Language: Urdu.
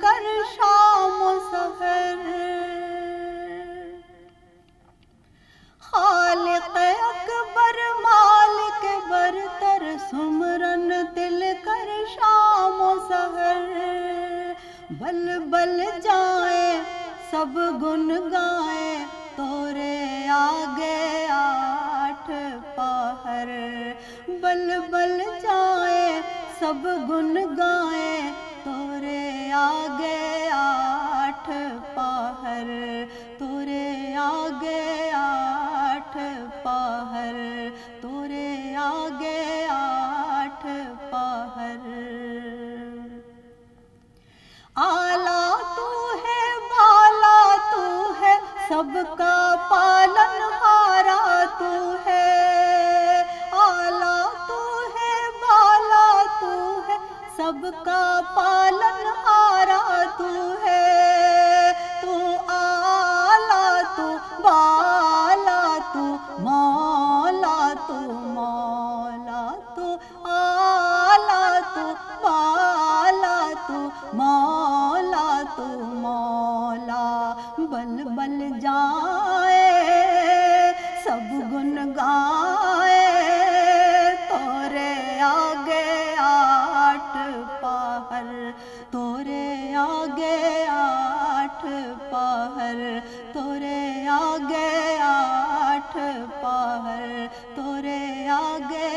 کر شام و سفر۔ خالق اکبر مالک برتر، سمرن دل کر شام و سفر۔ بل بل جائے، سب گن گائے تورے آگے آٹھ پاہر بل بل جائے، سب گن گائے سب کا پالن ہارا تو ہے، آلہ تو ہے، بالا تو ہے، سب کا پالن ہارا تو ہے۔ تو آلہ تو، بالا تو مولا تو مولا تو، آلہ تو، بالا تو مولا تو مولا بل بل جائے، سب گن گائے تورے آگے آٹھ پاہر تورے آگے آٹھ پاہر تورے آگے آٹھ پاہر تورے آگے